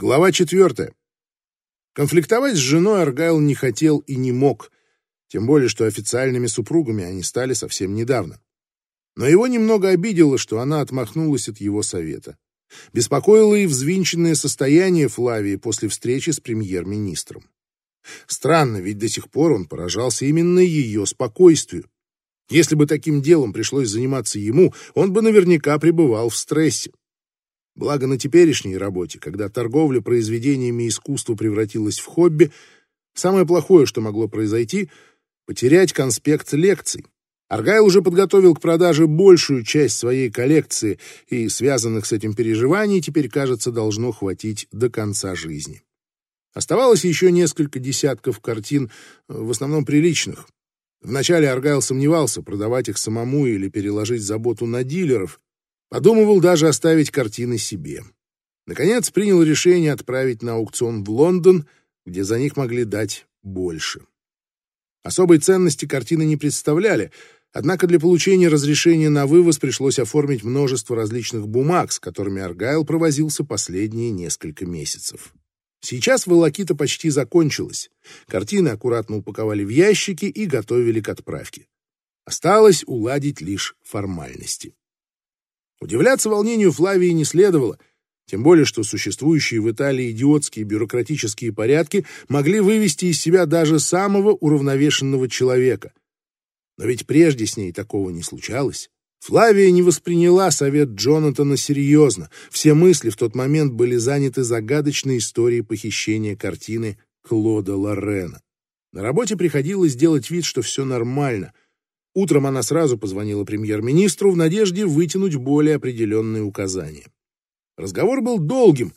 Глава четвертая. Конфликтовать с женой Аргайл не хотел и не мог, тем более, что официальными супругами они стали совсем недавно. Но его немного обидело, что она отмахнулась от его совета. Беспокоило и взвинченное состояние Флавии после встречи с премьер-министром. Странно, ведь до сих пор он поражался именно ее спокойствию. Если бы таким делом пришлось заниматься ему, он бы наверняка пребывал в стрессе. Благо на теперешней работе, когда торговля произведениями искусства превратилась в хобби, самое плохое, что могло произойти — потерять конспект лекций. Аргайл уже подготовил к продаже большую часть своей коллекции, и связанных с этим переживаний теперь, кажется, должно хватить до конца жизни. Оставалось еще несколько десятков картин, в основном приличных. Вначале Аргайл сомневался, продавать их самому или переложить заботу на дилеров, Подумывал даже оставить картины себе. Наконец принял решение отправить на аукцион в Лондон, где за них могли дать больше. Особой ценности картины не представляли, однако для получения разрешения на вывоз пришлось оформить множество различных бумаг, с которыми Аргайл провозился последние несколько месяцев. Сейчас волокита почти закончилась. Картины аккуратно упаковали в ящики и готовили к отправке. Осталось уладить лишь формальности. Удивляться волнению Флавии не следовало, тем более что существующие в Италии идиотские бюрократические порядки могли вывести из себя даже самого уравновешенного человека. Но ведь прежде с ней такого не случалось. Флавия не восприняла совет Джонатана серьезно. Все мысли в тот момент были заняты загадочной историей похищения картины Клода Лорена. На работе приходилось делать вид, что все нормально, Утром она сразу позвонила премьер-министру в надежде вытянуть более определенные указания. Разговор был долгим,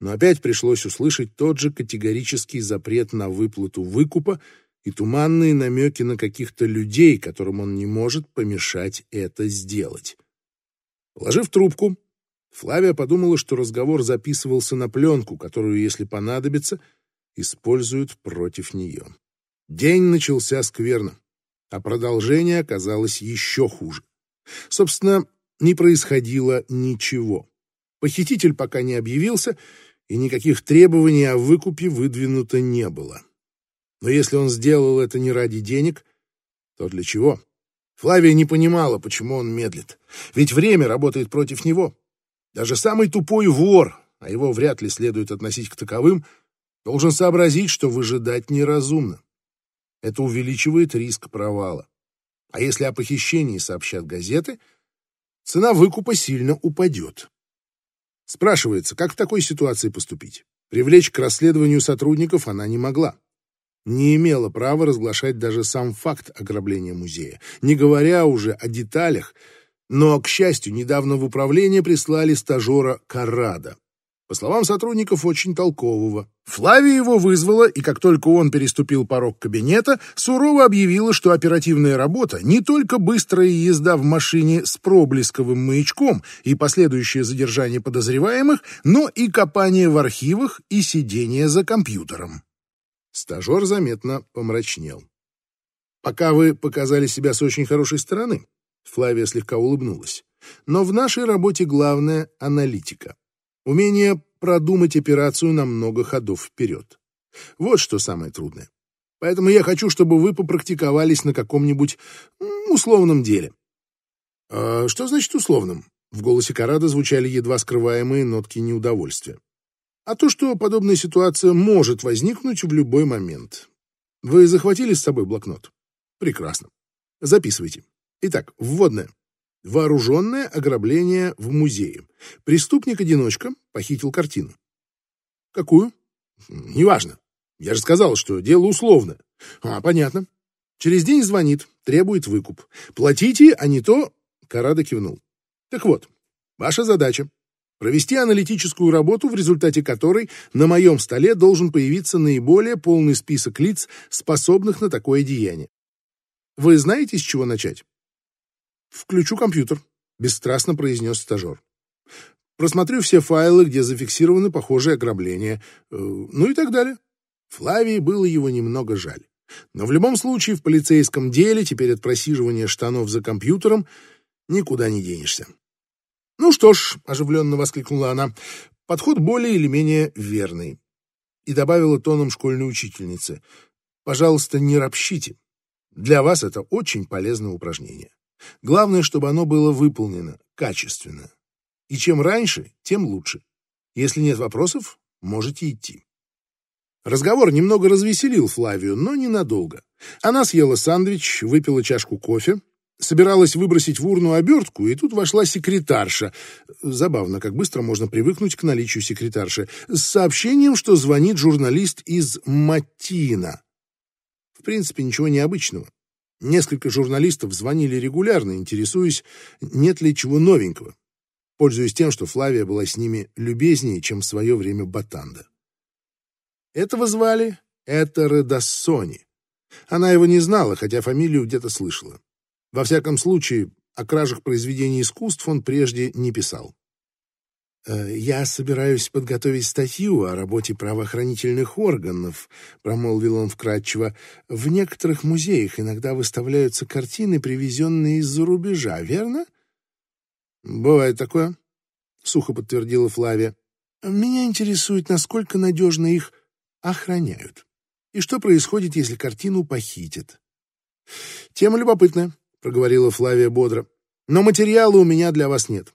но опять пришлось услышать тот же категорический запрет на выплату выкупа и туманные намеки на каких-то людей, которым он не может помешать это сделать. Положив трубку, Флавия подумала, что разговор записывался на пленку, которую, если понадобится, используют против нее. День начался скверно а продолжение оказалось еще хуже. Собственно, не происходило ничего. Похититель пока не объявился, и никаких требований о выкупе выдвинуто не было. Но если он сделал это не ради денег, то для чего? Флавия не понимала, почему он медлит. Ведь время работает против него. Даже самый тупой вор, а его вряд ли следует относить к таковым, должен сообразить, что выжидать неразумно. Это увеличивает риск провала. А если о похищении сообщат газеты, цена выкупа сильно упадет. Спрашивается, как в такой ситуации поступить? Привлечь к расследованию сотрудников она не могла. Не имела права разглашать даже сам факт ограбления музея, не говоря уже о деталях, но, к счастью, недавно в управление прислали стажера Карада. По словам сотрудников, очень толкового. Флавия его вызвала, и как только он переступил порог кабинета, сурово объявила, что оперативная работа не только быстрая езда в машине с проблесковым маячком и последующее задержание подозреваемых, но и копание в архивах и сидение за компьютером. Стажер заметно помрачнел. «Пока вы показали себя с очень хорошей стороны», — Флавия слегка улыбнулась, «но в нашей работе главное — аналитика. Умение продумать операцию на много ходов вперед. Вот что самое трудное. Поэтому я хочу, чтобы вы попрактиковались на каком-нибудь условном деле. А что значит условном? В голосе Карада звучали едва скрываемые нотки неудовольствия. А то, что подобная ситуация может возникнуть в любой момент. Вы захватили с собой блокнот? Прекрасно. Записывайте. Итак, вводное. Вооруженное ограбление в музее. Преступник-одиночка похитил картину. Какую? Неважно. Я же сказал, что дело условное. А, понятно. Через день звонит, требует выкуп. Платите, а не то... Карада кивнул. Так вот, ваша задача провести аналитическую работу, в результате которой на моем столе должен появиться наиболее полный список лиц, способных на такое деяние. Вы знаете, с чего начать? «Включу компьютер», — бесстрастно произнес стажер. «Просмотрю все файлы, где зафиксированы похожие ограбления, э, ну и так далее». Флавии было его немного жаль. Но в любом случае в полицейском деле теперь от просиживания штанов за компьютером никуда не денешься. «Ну что ж», — оживленно воскликнула она, Подход более или менее верный. И добавила тоном школьной учительницы. Пожалуйста, не ропщите. Для вас это очень полезное упражнение. Главное, чтобы оно было выполнено качественно. И чем раньше, тем лучше. Если нет вопросов, можете идти. Разговор немного развеселил Флавию, но ненадолго. Она съела сэндвич, выпила чашку кофе, собиралась выбросить в урну обертку, и тут вошла секретарша. Забавно, как быстро можно привыкнуть к наличию секретарши. С сообщением, что звонит журналист из Матина. В принципе, ничего необычного. Несколько журналистов звонили регулярно, интересуясь, нет ли чего новенького, пользуясь тем, что Флавия была с ними любезнее, чем в свое время Батанда. Этого звали Этере Дассони. Она его не знала, хотя фамилию где-то слышала. Во всяком случае, о кражах произведений искусств он прежде не писал. «Э, «Я собираюсь подготовить статью о работе правоохранительных органов», — промолвил он вкратчиво. «В некоторых музеях иногда выставляются картины, привезенные из-за рубежа, верно?» «Бывает такое», — сухо подтвердила Флавия. «Меня интересует, насколько надежно их охраняют. И что происходит, если картину похитят?» «Тема любопытная», — проговорила Флавия бодро. «Но материала у меня для вас нет.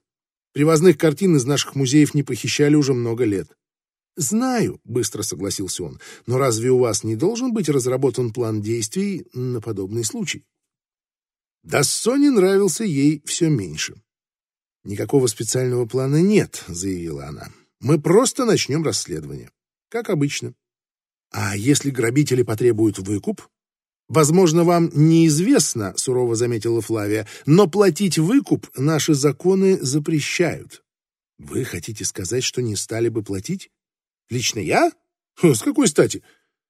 Привозных картин из наших музеев не похищали уже много лет». «Знаю», — быстро согласился он, «но разве у вас не должен быть разработан план действий на подобный случай?» Дассоне нравился ей все меньше. «Никакого специального плана нет», — заявила она. «Мы просто начнем расследование. Как обычно. А если грабители потребуют выкуп? Возможно, вам неизвестно, сурово заметила Флавия, но платить выкуп наши законы запрещают. Вы хотите сказать, что не стали бы платить? Лично я? С какой стати?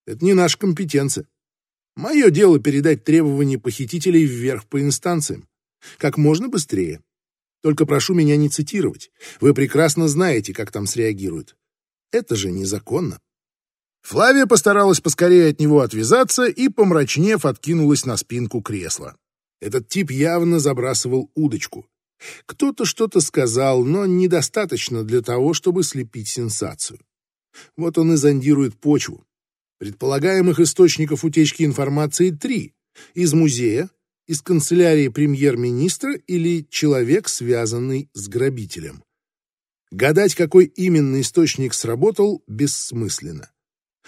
Это не наша компетенция. Мое дело передать требования похитителей вверх по инстанциям. Как можно быстрее. Только прошу меня не цитировать. Вы прекрасно знаете, как там среагируют. Это же незаконно. Флавия постаралась поскорее от него отвязаться и, помрачнев, откинулась на спинку кресла. Этот тип явно забрасывал удочку. Кто-то что-то сказал, но недостаточно для того, чтобы слепить сенсацию. Вот он и зондирует почву. Предполагаемых источников утечки информации три. Из музея, из канцелярии премьер-министра или человек, связанный с грабителем. Гадать, какой именно источник сработал, бессмысленно.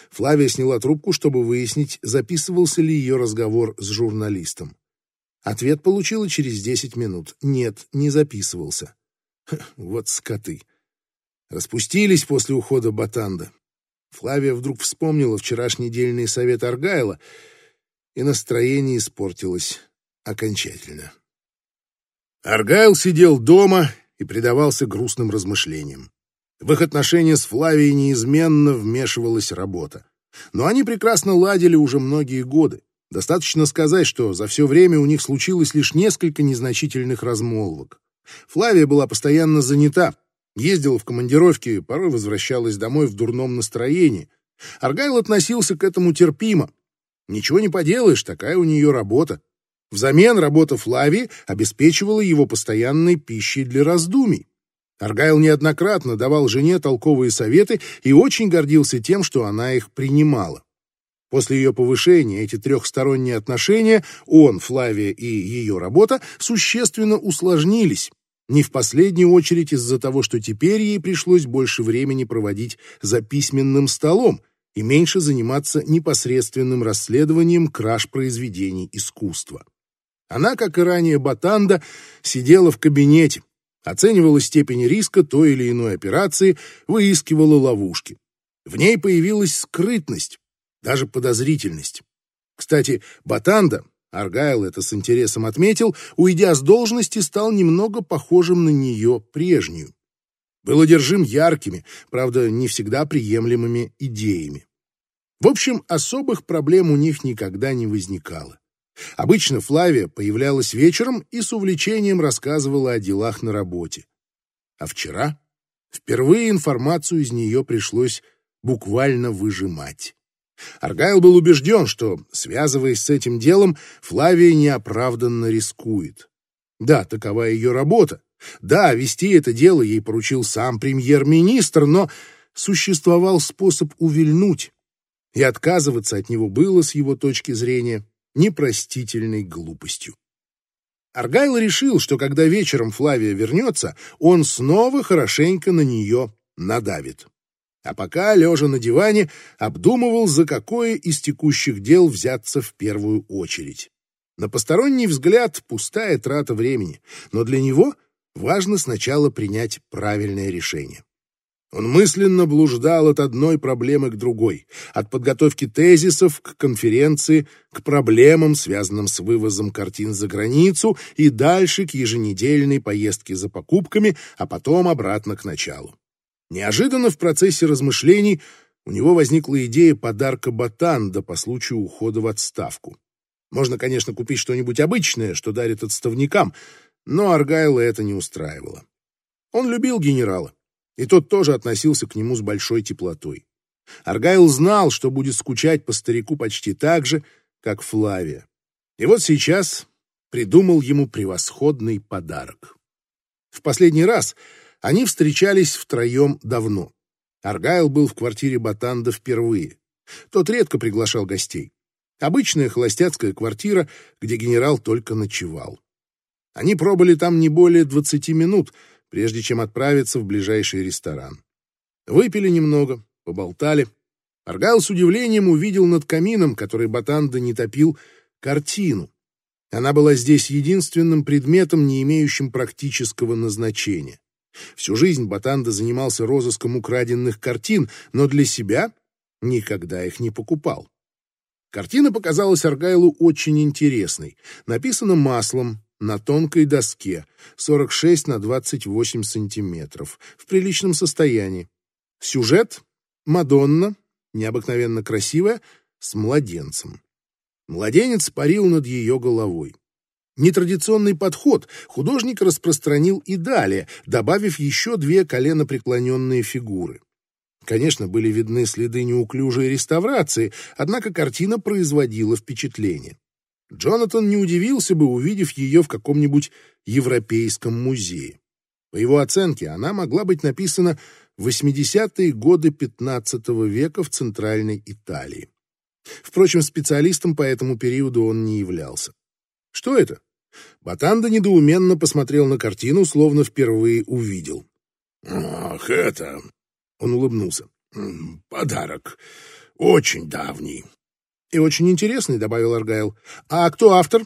Флавия сняла трубку, чтобы выяснить, записывался ли ее разговор с журналистом. Ответ получила через десять минут. Нет, не записывался. вот скоты. Распустились после ухода Батанда. Флавия вдруг вспомнила вчерашний дельный совет Аргайла, и настроение испортилось окончательно. Аргайл сидел дома и предавался грустным размышлениям. В их отношения с Флавией неизменно вмешивалась работа. Но они прекрасно ладили уже многие годы. Достаточно сказать, что за все время у них случилось лишь несколько незначительных размолвок. Флавия была постоянно занята, ездила в командировки, порой возвращалась домой в дурном настроении. Аргайл относился к этому терпимо. Ничего не поделаешь, такая у нее работа. Взамен работа Флавии обеспечивала его постоянной пищей для раздумий. Аргайл неоднократно давал жене толковые советы и очень гордился тем, что она их принимала. После ее повышения эти трехсторонние отношения, он, Флавия и ее работа, существенно усложнились, не в последнюю очередь из-за того, что теперь ей пришлось больше времени проводить за письменным столом и меньше заниматься непосредственным расследованием краж произведений искусства. Она, как и ранее Батанда, сидела в кабинете, оценивала степень риска той или иной операции, выискивала ловушки. В ней появилась скрытность, даже подозрительность. Кстати, Батанда, Аргайл это с интересом отметил, уйдя с должности, стал немного похожим на нее прежнюю. Был одержим яркими, правда, не всегда приемлемыми идеями. В общем, особых проблем у них никогда не возникало. Обычно Флавия появлялась вечером и с увлечением рассказывала о делах на работе. А вчера впервые информацию из нее пришлось буквально выжимать. Аргайл был убежден, что, связываясь с этим делом, Флавия неоправданно рискует. Да, такова ее работа, Да, вести это дело ей поручил сам премьер-министр, но существовал способ увильнуть, и отказываться от него было, с его точки зрения, непростительной глупостью. Аргайл решил, что когда вечером Флавия вернется, он снова хорошенько на нее надавит. А пока, лежа на диване, обдумывал, за какое из текущих дел взяться в первую очередь. На посторонний взгляд пустая трата времени, но для него важно сначала принять правильное решение. Он мысленно блуждал от одной проблемы к другой, от подготовки тезисов к конференции, к проблемам, связанным с вывозом картин за границу, и дальше к еженедельной поездке за покупками, а потом обратно к началу. Неожиданно в процессе размышлений у него возникла идея подарка Батанда по случаю ухода в отставку. Можно, конечно, купить что-нибудь обычное, что дарит отставникам, но Аргайла это не устраивало. Он любил генерала и тот тоже относился к нему с большой теплотой. Аргайл знал, что будет скучать по старику почти так же, как Флавия. И вот сейчас придумал ему превосходный подарок. В последний раз они встречались втроем давно. Аргайл был в квартире Батанда впервые. Тот редко приглашал гостей. Обычная холостяцкая квартира, где генерал только ночевал. Они пробыли там не более двадцати минут — прежде чем отправиться в ближайший ресторан. Выпили немного, поболтали. Аргайл с удивлением увидел над камином, который Батанда не топил, картину. Она была здесь единственным предметом, не имеющим практического назначения. Всю жизнь Батанда занимался розыском украденных картин, но для себя никогда их не покупал. Картина показалась Аргайлу очень интересной. Написана маслом, на тонкой доске 46 на 28 сантиметров, в приличном состоянии. Сюжет — Мадонна, необыкновенно красивая, с младенцем. Младенец парил над ее головой. Нетрадиционный подход художник распространил и далее, добавив еще две коленопреклоненные фигуры. Конечно, были видны следы неуклюжей реставрации, однако картина производила впечатление. Джонатан не удивился бы, увидев ее в каком-нибудь европейском музее. По его оценке, она могла быть написана в 80-е годы XV века в Центральной Италии. Впрочем, специалистом по этому периоду он не являлся. Что это? Батанда недоуменно посмотрел на картину, словно впервые увидел. «Ах, это...» — он улыбнулся. «Подарок. Очень давний. «И очень интересный», — добавил Аргайл. «А кто автор?»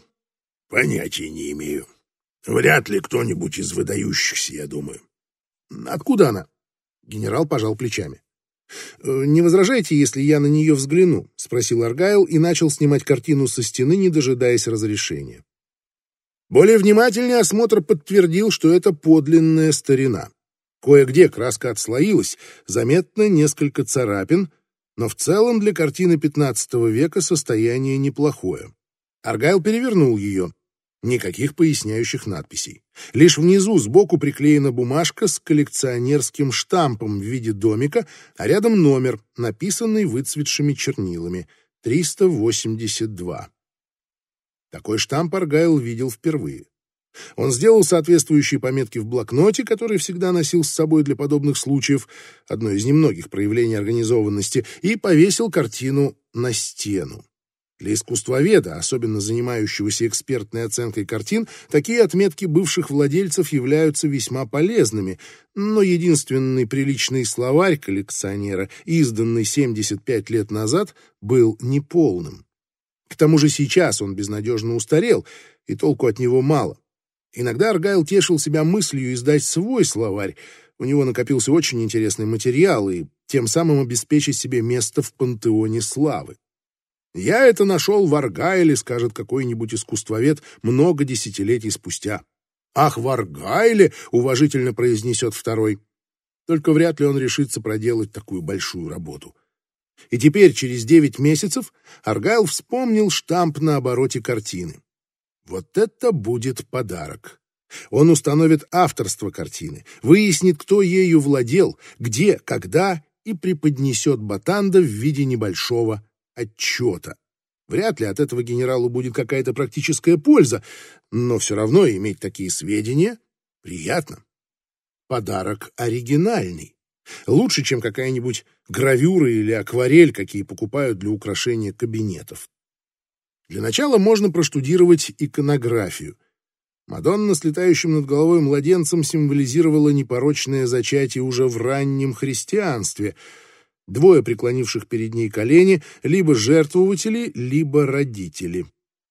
«Понятия не имею. Вряд ли кто-нибудь из выдающихся, я думаю». «Откуда она?» Генерал пожал плечами. «Э, «Не возражайте, если я на нее взгляну?» — спросил Аргайл и начал снимать картину со стены, не дожидаясь разрешения. Более внимательный осмотр подтвердил, что это подлинная старина. Кое-где краска отслоилась, заметно несколько царапин — но в целом для картины XV века состояние неплохое. Аргайл перевернул ее. Никаких поясняющих надписей. Лишь внизу сбоку приклеена бумажка с коллекционерским штампом в виде домика, а рядом номер, написанный выцветшими чернилами. 382. Такой штамп Аргайл видел впервые. Он сделал соответствующие пометки в блокноте, который всегда носил с собой для подобных случаев, одно из немногих проявлений организованности, и повесил картину на стену. Для искусствоведа, особенно занимающегося экспертной оценкой картин, такие отметки бывших владельцев являются весьма полезными, но единственный приличный словарь коллекционера, изданный 75 лет назад, был неполным. К тому же сейчас он безнадежно устарел, и толку от него мало. Иногда Аргайл тешил себя мыслью издать свой словарь. У него накопился очень интересный материал и тем самым обеспечить себе место в пантеоне славы. «Я это нашел в Аргайле», — скажет какой-нибудь искусствовед много десятилетий спустя. «Ах, в Аргайле!» — уважительно произнесет второй. Только вряд ли он решится проделать такую большую работу. И теперь, через девять месяцев, Аргайл вспомнил штамп на обороте картины. Вот это будет подарок. Он установит авторство картины, выяснит, кто ею владел, где, когда и преподнесет Батанда в виде небольшого отчета. Вряд ли от этого генералу будет какая-то практическая польза, но все равно иметь такие сведения Приятно. Подарок оригинальный. Лучше, чем какая-нибудь гравюра или акварель, какие покупают для украшения кабинетов. Для начала можно проштудировать иконографию. Мадонна с летающим над головой младенцем символизировала непорочное зачатие уже в раннем христианстве. Двое преклонивших перед ней колени — либо жертвователи, либо родители.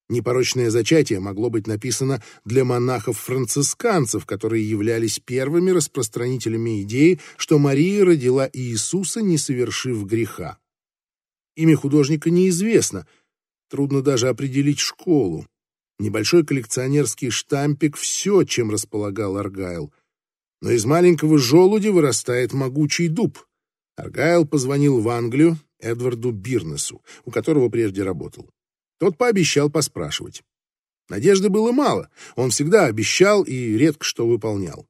Непорочное зачатие могло быть написано для монахов-францисканцев, которые являлись первыми распространителями идеи, что Мария родила Иисуса, не совершив греха. Имя художника неизвестно, трудно даже определить школу. Небольшой коллекционерский штампик — все, чем располагал Аргайл. Но из маленького желуди вырастает могучий дуб. Аргайл позвонил в Англию Эдварду Бирнесу, у которого прежде работал. Тот пообещал поспрашивать. Надежды было мало, он всегда обещал и редко что выполнял.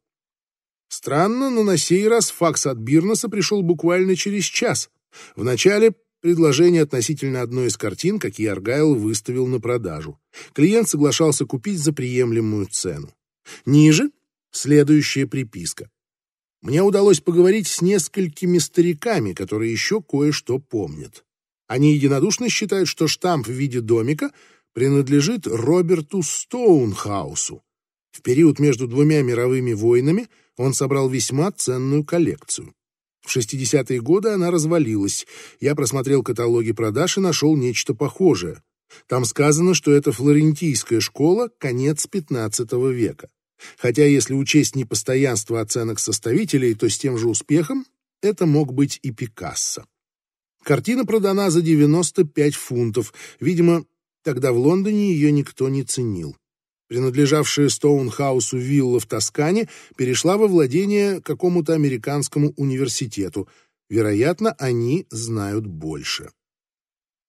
Странно, но на сей раз факс от Бирнеса пришел буквально через час. Вначале предложение относительно одной из картин, какие Аргайл выставил на продажу. Клиент соглашался купить за приемлемую цену. Ниже следующая приписка. Мне удалось поговорить с несколькими стариками, которые еще кое-что помнят. Они единодушно считают, что штамп в виде домика принадлежит Роберту Стоунхаусу. В период между двумя мировыми войнами он собрал весьма ценную коллекцию. В 60-е годы она развалилась. Я просмотрел каталоги продаж и нашел нечто похожее. Там сказано, что это флорентийская школа, конец 15 века. Хотя, если учесть непостоянство оценок составителей, то с тем же успехом это мог быть и Пикассо. Картина продана за 95 фунтов. Видимо, тогда в Лондоне ее никто не ценил. Принадлежавшая Стоунхаусу вилла в Тоскане перешла во владение какому-то американскому университету. Вероятно, они знают больше.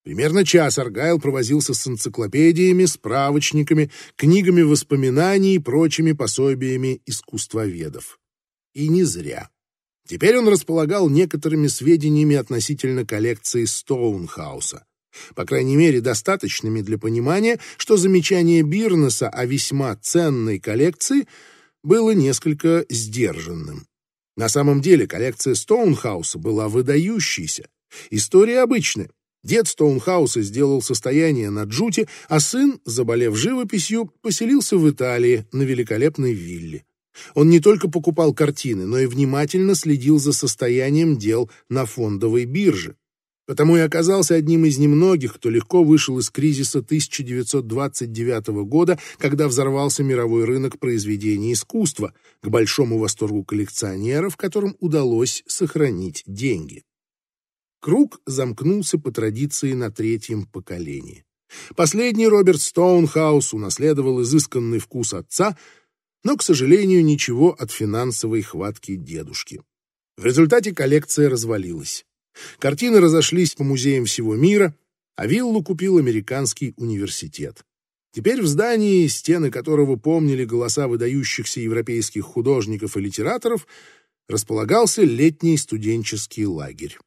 Примерно час Аргайл провозился с энциклопедиями, справочниками, книгами воспоминаний и прочими пособиями искусствоведов. И не зря. Теперь он располагал некоторыми сведениями относительно коллекции Стоунхауса. По крайней мере, достаточными для понимания, что замечание Бирнеса о весьма ценной коллекции было несколько сдержанным. На самом деле коллекция Стоунхауса была выдающейся. История обычная. Дед Стоунхауса сделал состояние на Джуте, а сын, заболев живописью, поселился в Италии на великолепной вилле. Он не только покупал картины, но и внимательно следил за состоянием дел на фондовой бирже. Потому и оказался одним из немногих, кто легко вышел из кризиса 1929 года, когда взорвался мировой рынок произведений искусства, к большому восторгу коллекционеров, которым удалось сохранить деньги. Круг замкнулся по традиции на третьем поколении. Последний Роберт Стоунхаус унаследовал изысканный вкус отца – но, к сожалению, ничего от финансовой хватки дедушки. В результате коллекция развалилась. Картины разошлись по музеям всего мира, а виллу купил американский университет. Теперь в здании, стены которого помнили голоса выдающихся европейских художников и литераторов, располагался летний студенческий лагерь.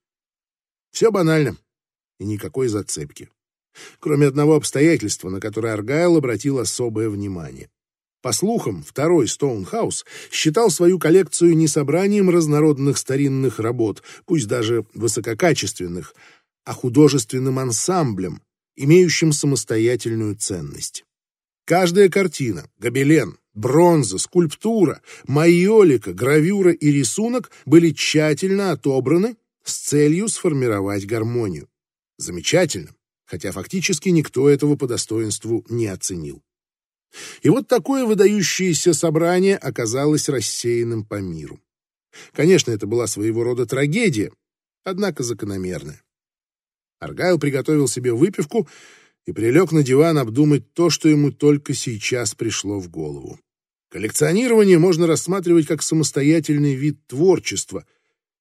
Все банально и никакой зацепки. Кроме одного обстоятельства, на которое Аргайл обратил особое внимание. По слухам, второй Стоунхаус считал свою коллекцию не собранием разнородных старинных работ, пусть даже высококачественных, а художественным ансамблем, имеющим самостоятельную ценность. Каждая картина, гобелен, бронза, скульптура, майолика, гравюра и рисунок были тщательно отобраны с целью сформировать гармонию. Замечательно, хотя фактически никто этого по достоинству не оценил. И вот такое выдающееся собрание оказалось рассеянным по миру. Конечно, это была своего рода трагедия, однако закономерная. Аргайл приготовил себе выпивку и прилег на диван обдумать то, что ему только сейчас пришло в голову. Коллекционирование можно рассматривать как самостоятельный вид творчества.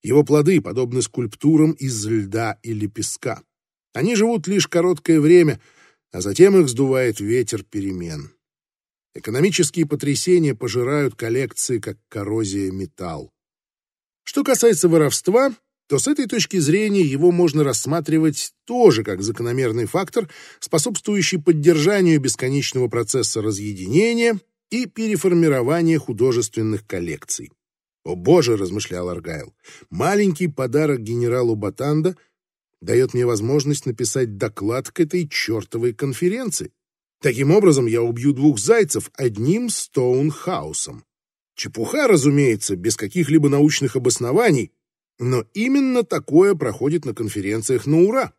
Его плоды подобны скульптурам из льда или песка. Они живут лишь короткое время, а затем их сдувает ветер перемен. Экономические потрясения пожирают коллекции, как коррозия металл. Что касается воровства, то с этой точки зрения его можно рассматривать тоже как закономерный фактор, способствующий поддержанию бесконечного процесса разъединения и переформирование художественных коллекций. «О боже!» — размышлял Аргайл. «Маленький подарок генералу Батанда дает мне возможность написать доклад к этой чертовой конференции. Таким образом, я убью двух зайцев одним Стоунхаусом. Чепуха, разумеется, без каких-либо научных обоснований, но именно такое проходит на конференциях на ура.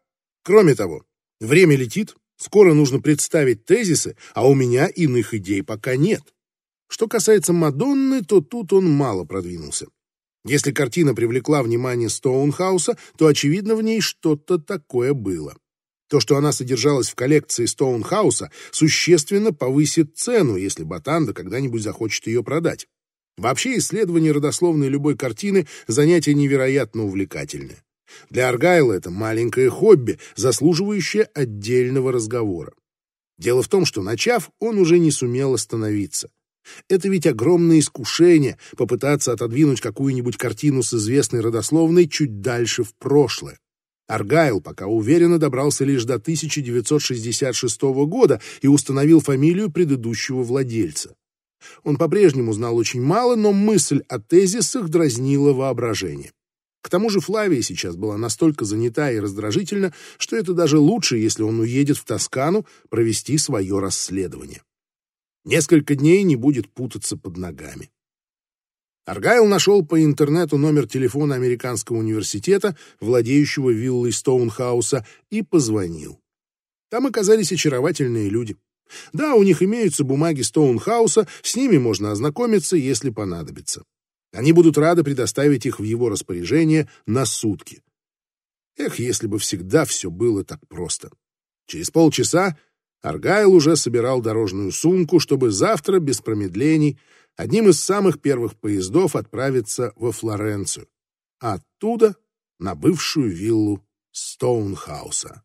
Кроме того, время летит, скоро нужно представить тезисы, а у меня иных идей пока нет. Что касается Мадонны, то тут он мало продвинулся. Если картина привлекла внимание Стоунхауса, то, очевидно, в ней что-то такое было. То, что она содержалась в коллекции Стоунхауса, существенно повысит цену, если Батанда когда-нибудь захочет ее продать. Вообще, исследование родословной любой картины – занятие невероятно увлекательное. Для Аргайла это маленькое хобби, заслуживающее отдельного разговора. Дело в том, что, начав, он уже не сумел остановиться. Это ведь огромное искушение попытаться отодвинуть какую-нибудь картину с известной родословной чуть дальше в прошлое. Аргайл пока уверенно добрался лишь до 1966 года и установил фамилию предыдущего владельца. Он по-прежнему знал очень мало, но мысль о тезисах дразнила воображение. К тому же Флавия сейчас была настолько занята и раздражительна, что это даже лучше, если он уедет в Тоскану провести свое расследование. Несколько дней не будет путаться под ногами. Аргайл нашел по интернету номер телефона американского университета, владеющего виллой Стоунхауса, и позвонил. Там оказались очаровательные люди. Да, у них имеются бумаги Стоунхауса, с ними можно ознакомиться, если понадобится. Они будут рады предоставить их в его распоряжение на сутки. Эх, если бы всегда все было так просто. Через полчаса Аргайл уже собирал дорожную сумку, чтобы завтра, без промедлений, одним из самых первых поездов отправиться во Флоренцию, а оттуда на бывшую виллу Стоунхауса.